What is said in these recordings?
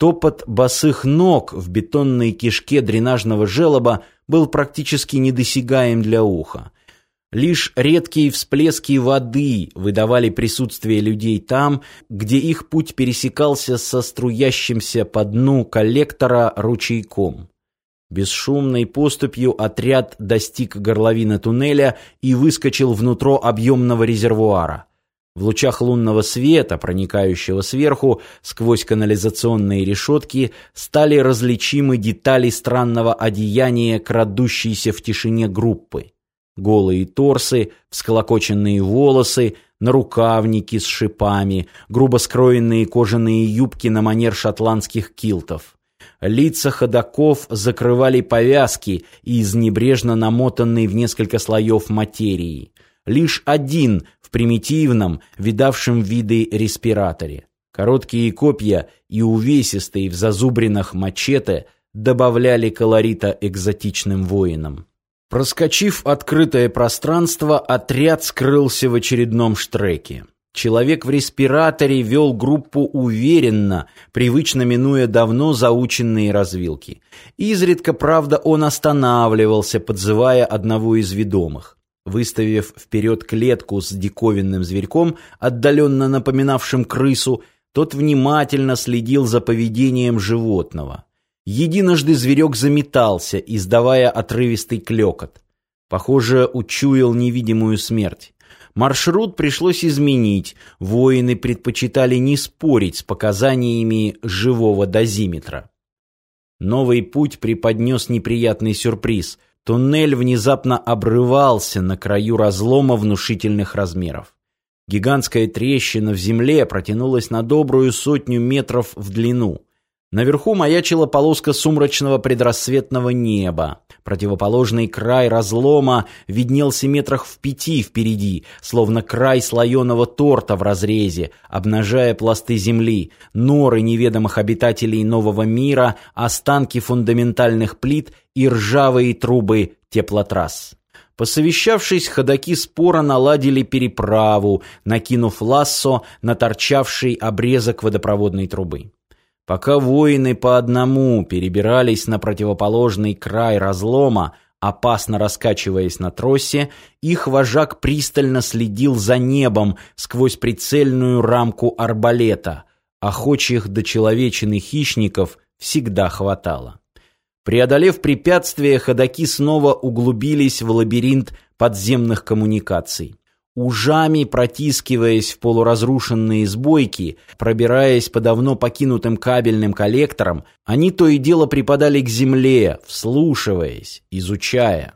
Топот босых ног в бетонной кишке дренажного желоба был практически недосягаем для уха. Лишь редкие всплески воды выдавали присутствие людей там, где их путь пересекался со струящимся по дну коллектора ручейком. Бесшумной поступью отряд достиг горловины туннеля и выскочил внутрь объемного резервуара. В лучах лунного света, проникающего сверху сквозь канализационные решетки, стали различимы детали странного одеяния крадущейся в тишине группы. Голые торсы, всколокоченные волосы, нарукавники с шипами, грубо скроенные кожаные юбки на манер шотландских килтов. Лица ходаков закрывали повязки из небрежно намотанной в несколько слоев материи. Лишь один примитивном, видавшем виды респираторе. Короткие копья и увесистые в зазубринах мачете добавляли колорита экзотичным воинам. Проскочив открытое пространство, отряд скрылся в очередном штреке. Человек в респираторе вел группу уверенно, привычно минуя давно заученные развилки. Изредка, правда, он останавливался, подзывая одного из ведомых. Выставив вперед клетку с диковинным зверьком, отдаленно напоминавшим крысу, тот внимательно следил за поведением животного. Единожды зверек заметался, издавая отрывистый клекот. Похоже, учуял невидимую смерть. Маршрут пришлось изменить. Воины предпочитали не спорить с показаниями живого дозиметра. Новый путь преподнес неприятный сюрприз. Туннель внезапно обрывался на краю разлома внушительных размеров. Гигантская трещина в земле протянулась на добрую сотню метров в длину. Наверху маячила полоска сумрачного предрассветного неба. Противоположный край разлома виднелся метрах в пяти впереди, словно край слоеного торта в разрезе, обнажая пласты земли, норы неведомых обитателей нового мира, останки фундаментальных плит и ржавые трубы теплотрасс. Посовещавшись, ходаки спора наладили переправу, накинув лассо на торчавший обрезок водопроводной трубы. Пока воины по одному перебирались на противоположный край разлома, опасно раскачиваясь на тросе, их вожак пристально следил за небом сквозь прицельную рамку арбалета. Охочих до человечины хищников всегда хватало. Преодолев препятствия, ходаки снова углубились в лабиринт подземных коммуникаций ужами протискиваясь в полуразрушенные сбойки, пробираясь по давно покинутым кабельным коллекторам, они то и дело припадали к земле, вслушиваясь, изучая.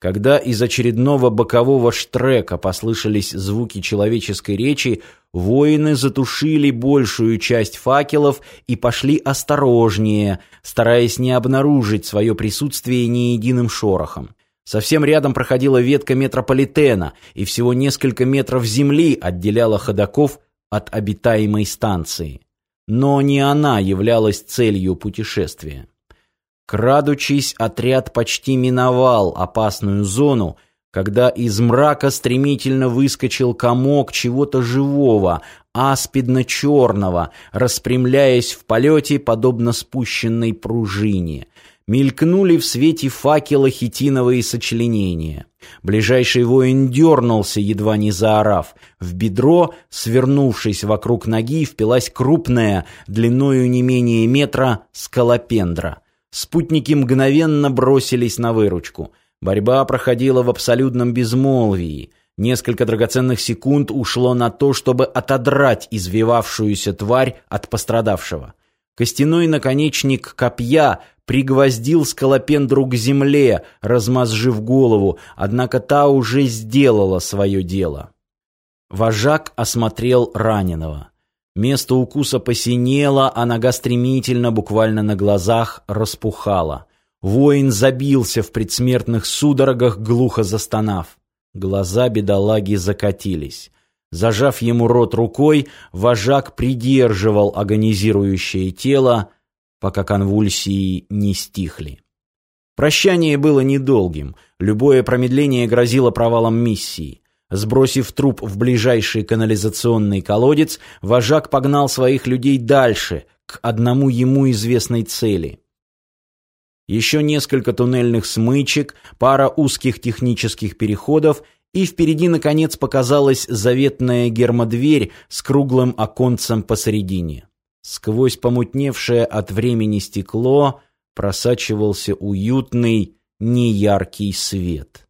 Когда из очередного бокового штрека послышались звуки человеческой речи, воины затушили большую часть факелов и пошли осторожнее, стараясь не обнаружить свое присутствие ни единым шорохом. Совсем рядом проходила ветка метрополитена, и всего несколько метров земли отделяла ходаков от обитаемой станции. Но не она являлась целью путешествия. Крадучись, отряд почти миновал опасную зону, когда из мрака стремительно выскочил комок чего-то живого, аспидно-черного, распрямляясь в полете, подобно спущенной пружине — Мелькнули в свете факела хитиновые сочленения. Ближайший воин дернулся, едва не заорав. В бедро, свернувшись вокруг ноги, впилась крупная, длиною не менее метра, скалопендра. Спутники мгновенно бросились на выручку. Борьба проходила в абсолютном безмолвии. Несколько драгоценных секунд ушло на то, чтобы отодрать извивавшуюся тварь от пострадавшего. Костяной наконечник копья пригвоздил скалопендру к земле, размозжив голову, однако та уже сделала свое дело. Вожак осмотрел раненого. Место укуса посинело, а нога стремительно, буквально на глазах, распухала. Воин забился в предсмертных судорогах, глухо застонав. Глаза бедолаги закатились. Зажав ему рот рукой, вожак придерживал агонизирующее тело, пока конвульсии не стихли. Прощание было недолгим, любое промедление грозило провалом миссии. Сбросив труп в ближайший канализационный колодец, вожак погнал своих людей дальше, к одному ему известной цели. Еще несколько туннельных смычек, пара узких технических переходов, и впереди, наконец, показалась заветная гермодверь с круглым оконцем посередине. Сквозь помутневшее от времени стекло просачивался уютный, неяркий свет.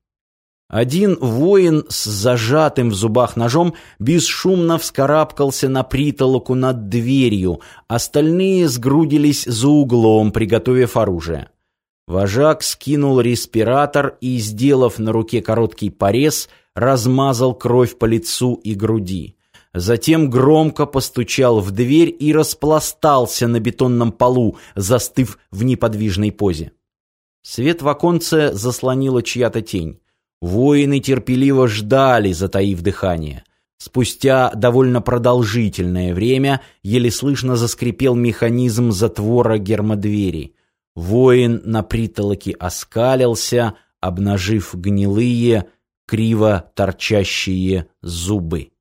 Один воин с зажатым в зубах ножом бесшумно вскарабкался на притолоку над дверью, остальные сгрудились за углом, приготовив оружие. Вожак скинул респиратор и, сделав на руке короткий порез, размазал кровь по лицу и груди. Затем громко постучал в дверь и распластался на бетонном полу, застыв в неподвижной позе. Свет в оконце заслонила чья-то тень. Воины терпеливо ждали, затаив дыхание. Спустя довольно продолжительное время еле слышно заскрипел механизм затвора гермодвери. Воин на притолоке оскалился, обнажив гнилые, криво торчащие зубы.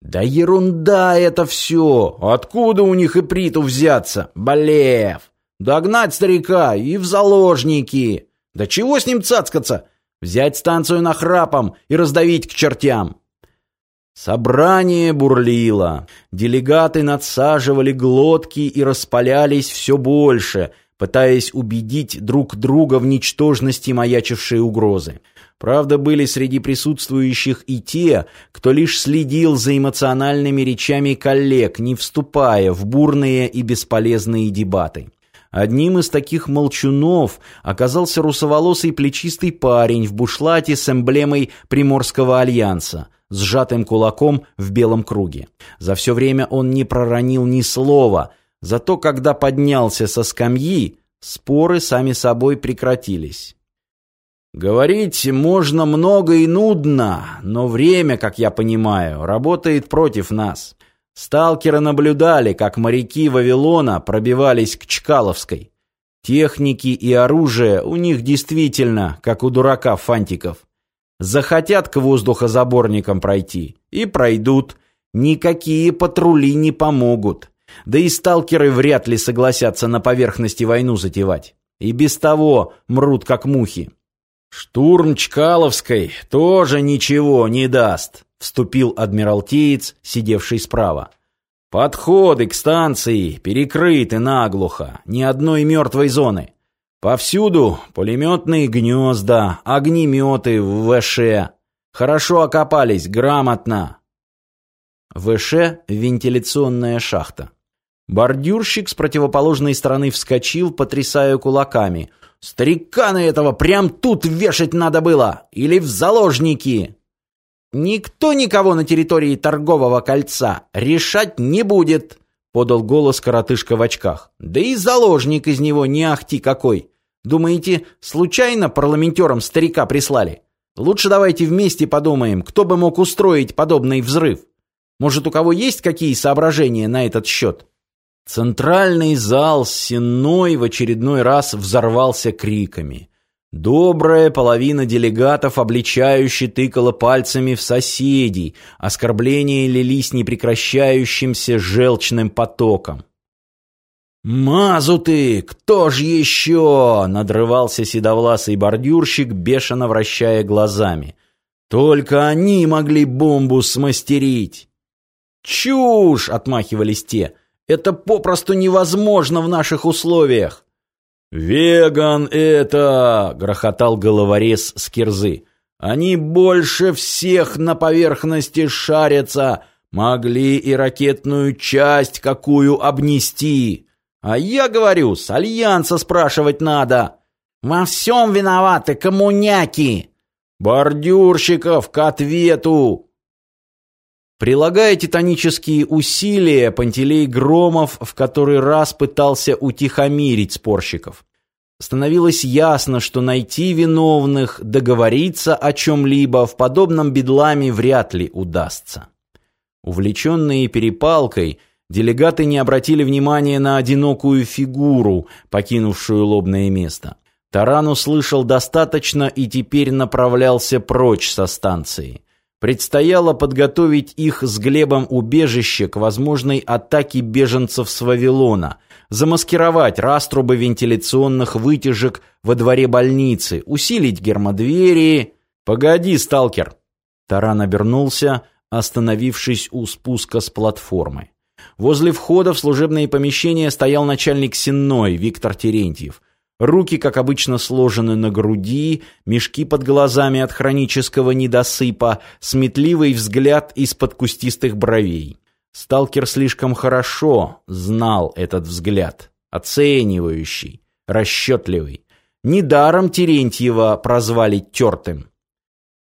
«Да ерунда это все! Откуда у них и приту взяться? Болев! Догнать старика и в заложники!» Да чего с ним цацкаться? Взять станцию нахрапом и раздавить к чертям. Собрание бурлило. Делегаты надсаживали глотки и распалялись все больше, пытаясь убедить друг друга в ничтожности маячившей угрозы. Правда, были среди присутствующих и те, кто лишь следил за эмоциональными речами коллег, не вступая в бурные и бесполезные дебаты. Одним из таких молчунов оказался русоволосый плечистый парень в бушлате с эмблемой Приморского альянса, сжатым кулаком в белом круге. За все время он не проронил ни слова, зато когда поднялся со скамьи, споры сами собой прекратились. Говорить можно много и нудно, но время, как я понимаю, работает против нас. Сталкеры наблюдали, как моряки Вавилона пробивались к Чкаловской. Техники и оружие у них действительно, как у дурака фантиков. Захотят к воздухозаборникам пройти. И пройдут. Никакие патрули не помогут. Да и сталкеры вряд ли согласятся на поверхности войну затевать. И без того мрут как мухи. Штурм Чкаловской тоже ничего не даст вступил адмиралтеец, сидевший справа. Подходы к станции перекрыты наглухо, ни одной мертвой зоны. Повсюду пулеметные гнезда, огнеметы в ВШ. Хорошо окопались, грамотно. ВШ – вентиляционная шахта. Бордюрщик с противоположной стороны вскочил, потрясая кулаками. «Старика на этого прям тут вешать надо было! Или в заложники!» «Никто никого на территории торгового кольца решать не будет», — подал голос коротышка в очках. «Да и заложник из него не ахти какой. Думаете, случайно парламентерам старика прислали? Лучше давайте вместе подумаем, кто бы мог устроить подобный взрыв. Может, у кого есть какие соображения на этот счет?» Центральный зал сенной в очередной раз взорвался криками. Добрая половина делегатов обличающе тыкала пальцами в соседей, оскорбления лились непрекращающимся желчным потоком. «Мазуты! Кто ж еще?» — надрывался седовласый бордюрщик, бешено вращая глазами. «Только они могли бомбу смастерить!» «Чушь!» — отмахивались те. «Это попросту невозможно в наших условиях!» «Веган это!» — грохотал головорез с кирзы. «Они больше всех на поверхности шарятся, могли и ракетную часть какую обнести. А я говорю, с Альянса спрашивать надо. Во всем виноваты коммуняки. Бордюрщиков к ответу!» Прилагая титанические усилия, Пантелей Громов в который раз пытался утихомирить спорщиков. Становилось ясно, что найти виновных, договориться о чем-либо в подобном бедламе вряд ли удастся. Увлеченные перепалкой, делегаты не обратили внимания на одинокую фигуру, покинувшую лобное место. Таран услышал достаточно и теперь направлялся прочь со станции. Предстояло подготовить их с Глебом убежище к возможной атаке беженцев с Вавилона, замаскировать раструбы вентиляционных вытяжек во дворе больницы, усилить гермодвери. «Погоди, сталкер!» Таран обернулся, остановившись у спуска с платформы. Возле входа в служебные помещения стоял начальник Сенной Виктор Терентьев. Руки, как обычно, сложены на груди, мешки под глазами от хронического недосыпа, сметливый взгляд из-под кустистых бровей. Сталкер слишком хорошо знал этот взгляд, оценивающий, расчетливый. Недаром Терентьева прозвали тертым.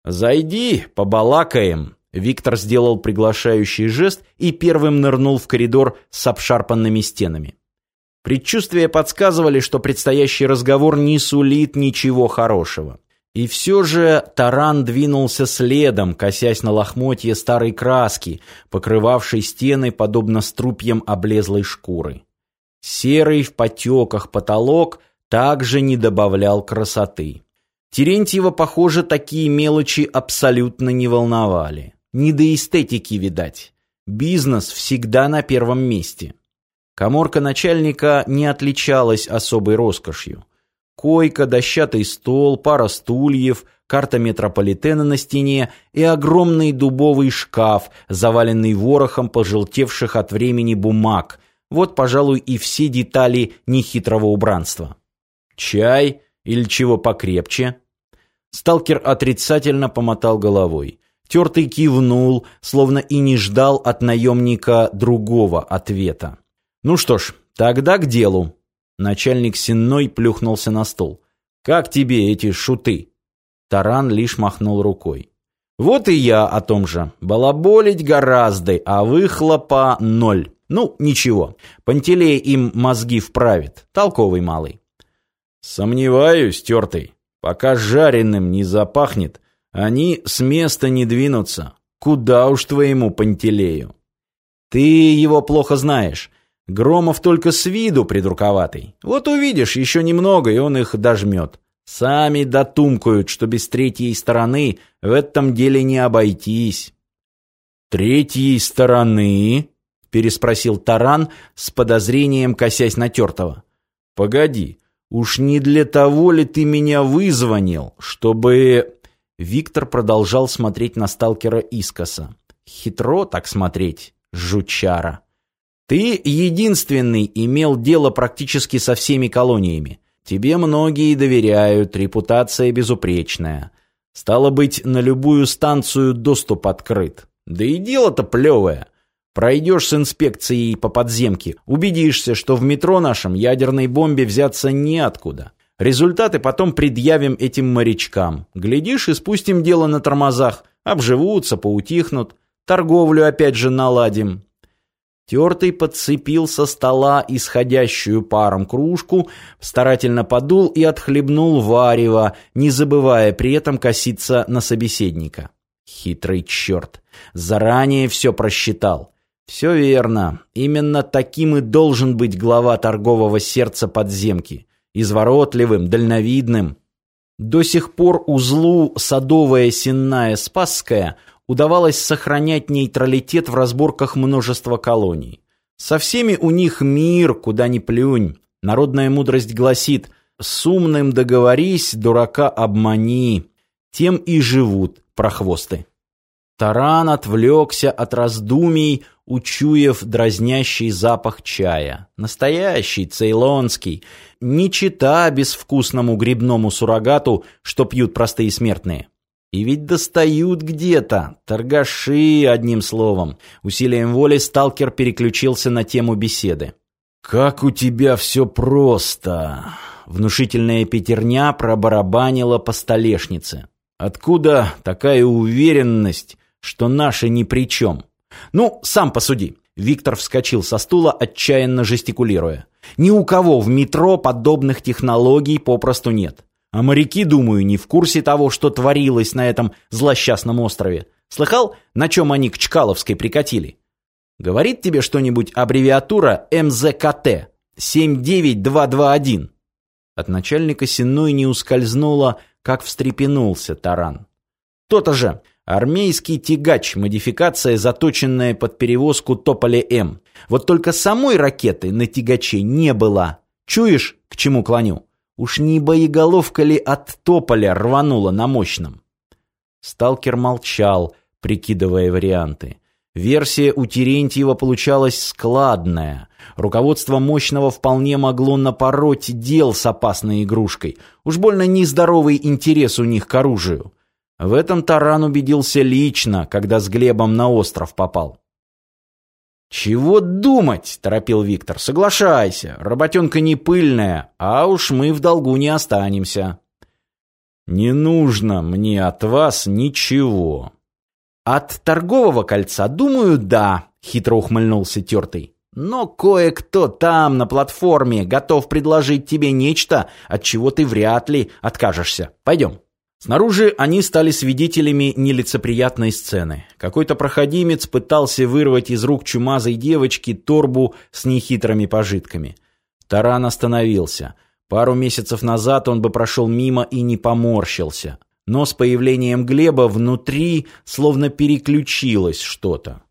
«Зайди, побалакаем», Виктор сделал приглашающий жест и первым нырнул в коридор с обшарпанными стенами. Предчувствия подсказывали, что предстоящий разговор не сулит ничего хорошего. И все же таран двинулся следом, косясь на лохмотье старой краски, покрывавшей стены подобно струпьям облезлой шкуры. Серый в потеках потолок также не добавлял красоты. Терентьева, похоже, такие мелочи абсолютно не волновали. Не до эстетики, видать. Бизнес всегда на первом месте. Коморка начальника не отличалась особой роскошью. Койка, дощатый стол, пара стульев, карта метрополитена на стене и огромный дубовый шкаф, заваленный ворохом пожелтевших от времени бумаг. Вот, пожалуй, и все детали нехитрого убранства. Чай или чего покрепче? Сталкер отрицательно помотал головой. Тертый кивнул, словно и не ждал от наемника другого ответа. «Ну что ж, тогда к делу». Начальник Сенной плюхнулся на стол. «Как тебе эти шуты?» Таран лишь махнул рукой. «Вот и я о том же. Балаболить гораздо, а выхлопа ноль. Ну, ничего. Пантелей им мозги вправит. Толковый малый». «Сомневаюсь, тертый. Пока жареным не запахнет, они с места не двинутся. Куда уж твоему Пантелею? Ты его плохо знаешь. Громов только с виду придурковатый. Вот увидишь, еще немного, и он их дожмет. Сами дотумкают, что без третьей стороны в этом деле не обойтись. «Третьей стороны?» — переспросил Таран с подозрением, косясь на Тертого. «Погоди, уж не для того ли ты меня вызвонил, чтобы...» Виктор продолжал смотреть на сталкера искоса. Хитро так смотреть, жучара. Ты единственный имел дело практически со всеми колониями. Тебе многие доверяют, репутация безупречная. Стало быть, на любую станцию доступ открыт. Да и дело-то плевое. Пройдешь с инспекцией по подземке, убедишься, что в метро нашем ядерной бомбе взяться неоткуда. Результаты потом предъявим этим морячкам. Глядишь и спустим дело на тормозах. Обживутся, поутихнут. Торговлю опять же наладим. Тертый подцепил со стола исходящую паром кружку, старательно подул и отхлебнул варево, не забывая при этом коситься на собеседника. Хитрый черт. Заранее все просчитал. Все верно. Именно таким и должен быть глава торгового сердца подземки изворотливым, дальновидным. До сих пор узлу Садовая, Сенная, Спасская удавалось сохранять нейтралитет в разборках множества колоний. Со всеми у них мир, куда ни плюнь. Народная мудрость гласит «С умным договорись, дурака обмани». Тем и живут прохвосты. Таран отвлекся от раздумий, учуяв дразнящий запах чая. Настоящий, цейлонский. Не чита безвкусному грибному суррогату, что пьют простые смертные. И ведь достают где-то, торгаши, одним словом. Усилием воли сталкер переключился на тему беседы. «Как у тебя все просто!» Внушительная пятерня пробарабанила по столешнице. «Откуда такая уверенность, что наши ни при чем?» «Ну, сам посуди». Виктор вскочил со стула, отчаянно жестикулируя. «Ни у кого в метро подобных технологий попросту нет. А моряки, думаю, не в курсе того, что творилось на этом злосчастном острове. Слыхал, на чем они к Чкаловской прикатили? Говорит тебе что-нибудь аббревиатура МЗКТ 79221? От начальника Сенной не ускользнуло, как встрепенулся таран. То-то же, армейский тягач, модификация, заточенная под перевозку Тополя-М. Вот только самой ракеты на тягаче не было. Чуешь, к чему клоню? Уж не боеголовка ли от Тополя рванула на мощном? Сталкер молчал, прикидывая варианты. Версия у Терентьева получалась складная. Руководство мощного вполне могло напороть дел с опасной игрушкой. Уж больно нездоровый интерес у них к оружию. В этом Таран убедился лично, когда с Глебом на остров попал. «Чего думать?» – торопил Виктор. «Соглашайся, работенка не пыльная, а уж мы в долгу не останемся». «Не нужно мне от вас ничего», «От торгового кольца, думаю, да», — хитро ухмыльнулся тертый. «Но кое-кто там, на платформе, готов предложить тебе нечто, от чего ты вряд ли откажешься. Пойдем». Снаружи они стали свидетелями нелицеприятной сцены. Какой-то проходимец пытался вырвать из рук чумазой девочки торбу с нехитрыми пожитками. Таран остановился. Пару месяцев назад он бы прошел мимо и не поморщился но с появлением Глеба внутри словно переключилось что-то.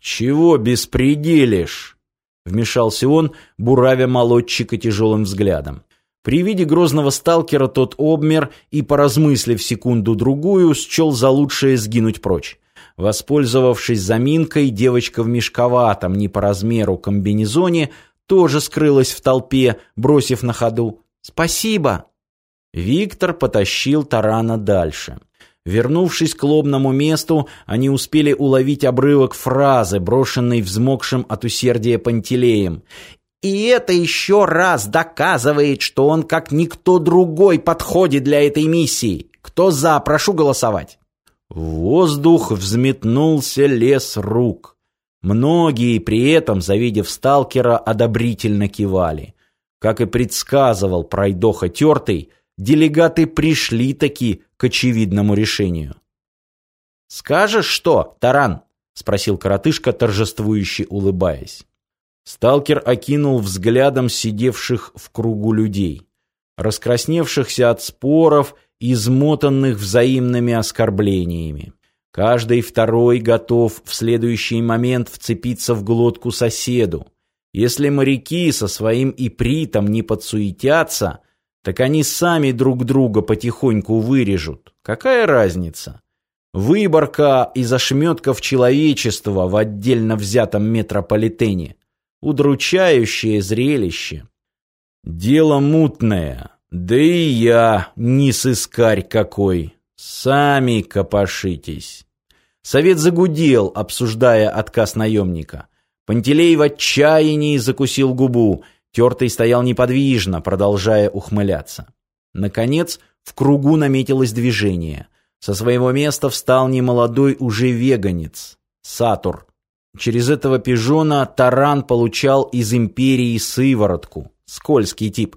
«Чего беспределишь?» — вмешался он, буравя молодчика тяжелым взглядом. При виде грозного сталкера тот обмер и, поразмыслив секунду-другую, счел за лучшее сгинуть прочь. Воспользовавшись заминкой, девочка в мешковатом, не по размеру комбинезоне, тоже скрылась в толпе, бросив на ходу «Спасибо!» Виктор потащил тарана дальше. Вернувшись к лобному месту, они успели уловить обрывок фразы, брошенной взмокшим от усердия Пантелеем. «И это еще раз доказывает, что он, как никто другой, подходит для этой миссии. Кто за, прошу голосовать». В воздух взметнулся лес рук. Многие при этом, завидев сталкера, одобрительно кивали. Как и предсказывал пройдоха тертый, делегаты пришли таки к очевидному решению. «Скажешь что, Таран?» — спросил коротышка, торжествующе улыбаясь. Сталкер окинул взглядом сидевших в кругу людей, раскрасневшихся от споров, измотанных взаимными оскорблениями. Каждый второй готов в следующий момент вцепиться в глотку соседу. Если моряки со своим ипритом не подсуетятся, так они сами друг друга потихоньку вырежут. Какая разница? Выборка из ошметков человечества в отдельно взятом метрополитене. Удручающее зрелище. Дело мутное. Да и я не сыскарь какой. Сами копошитесь. Совет загудел, обсуждая отказ наемника. Пантелей в отчаянии закусил губу. Тертый стоял неподвижно, продолжая ухмыляться. Наконец, в кругу наметилось движение. Со своего места встал немолодой уже веганец, Сатур. Через этого пижона Таран получал из империи сыворотку, скользкий тип.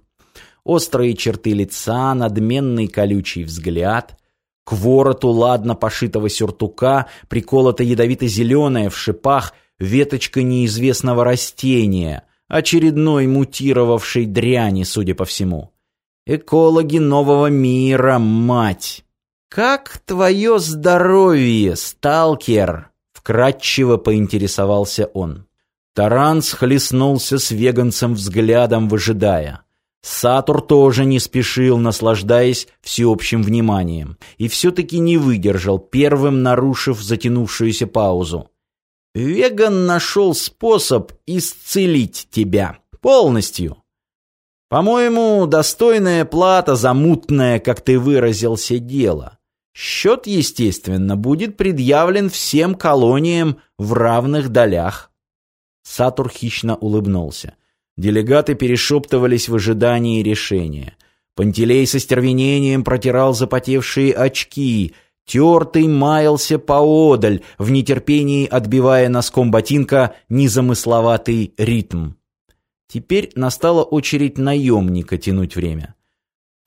Острые черты лица, надменный колючий взгляд. К вороту ладно пошитого сюртука приколота ядовито-зеленая в шипах веточка неизвестного растения, очередной мутировавшей дряни, судя по всему. Экологи нового мира, мать! «Как твое здоровье, сталкер?» — вкратчиво поинтересовался он. Таран схлестнулся с веганцем взглядом, выжидая. Сатур тоже не спешил, наслаждаясь всеобщим вниманием, и все-таки не выдержал, первым нарушив затянувшуюся паузу. Веган нашел способ исцелить тебя. Полностью. По-моему, достойная плата за мутное, как ты выразился, дело. Счет, естественно, будет предъявлен всем колониям в равных долях. Сатур хищно улыбнулся. Делегаты перешептывались в ожидании решения. Пантелей со стервенением протирал запотевшие очки — Тертый маялся поодаль, в нетерпении отбивая носком ботинка незамысловатый ритм. Теперь настала очередь наемника тянуть время.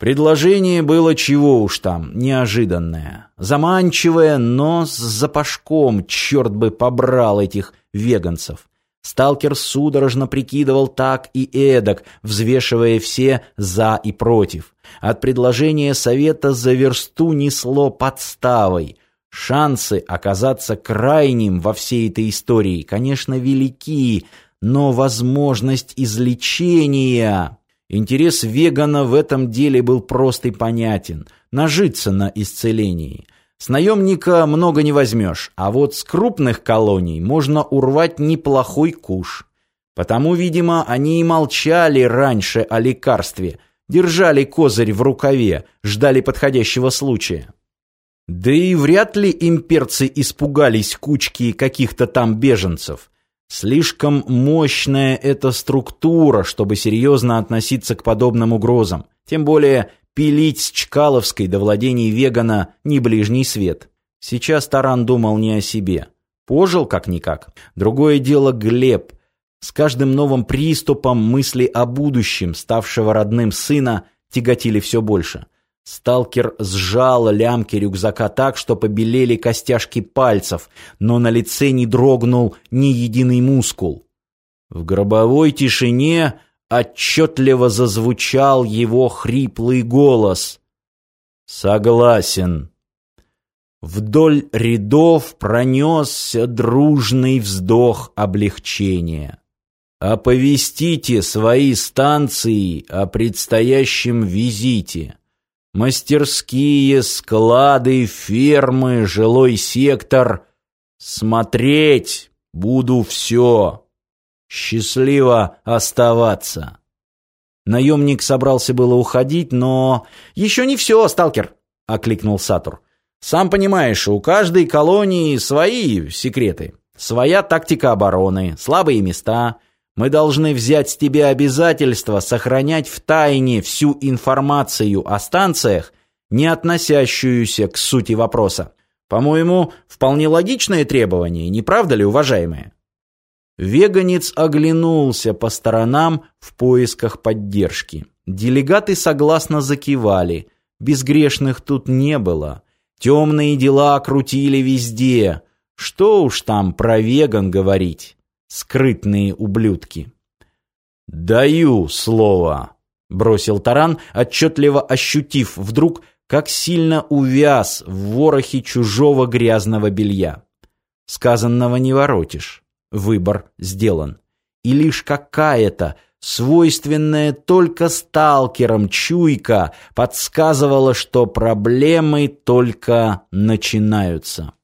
Предложение было чего уж там, неожиданное. Заманчивое, но с запашком, черт бы побрал этих веганцев. Сталкер судорожно прикидывал так и эдак, взвешивая все «за» и «против». От предложения совета за версту несло подставой. Шансы оказаться крайним во всей этой истории, конечно, велики, но возможность излечения... Интерес вегана в этом деле был прост и понятен – нажиться на исцелении. С наемника много не возьмешь, а вот с крупных колоний можно урвать неплохой куш. Потому, видимо, они и молчали раньше о лекарстве, держали козырь в рукаве, ждали подходящего случая. Да и вряд ли имперцы испугались кучки каких-то там беженцев. Слишком мощная эта структура, чтобы серьезно относиться к подобным угрозам. Тем более Пилить с Чкаловской до владений Вегана не ближний свет. Сейчас Таран думал не о себе. Пожил как-никак. Другое дело Глеб. С каждым новым приступом мысли о будущем, ставшего родным сына, тяготили все больше. Сталкер сжал лямки рюкзака так, что побелели костяшки пальцев, но на лице не дрогнул ни единый мускул. В гробовой тишине отчетливо зазвучал его хриплый голос. «Согласен». Вдоль рядов пронесся дружный вздох облегчения. «Оповестите свои станции о предстоящем визите. Мастерские, склады, фермы, жилой сектор. Смотреть буду все». Счастливо оставаться. Наемник собрался было уходить, но... «Еще не все, сталкер!» — окликнул Сатур. «Сам понимаешь, у каждой колонии свои секреты, своя тактика обороны, слабые места. Мы должны взять с тебя обязательство сохранять в тайне всю информацию о станциях, не относящуюся к сути вопроса. По-моему, вполне логичное требование, не правда ли, уважаемые?» Веганец оглянулся по сторонам в поисках поддержки. Делегаты согласно закивали. Безгрешных тут не было. Темные дела крутили везде. Что уж там про веган говорить. Скрытные ублюдки. «Даю слово», — бросил Таран, отчетливо ощутив вдруг, как сильно увяз в ворохе чужого грязного белья. Сказанного не воротишь. Выбор сделан. И лишь какая-то, свойственная только сталкерам чуйка, подсказывала, что проблемы только начинаются.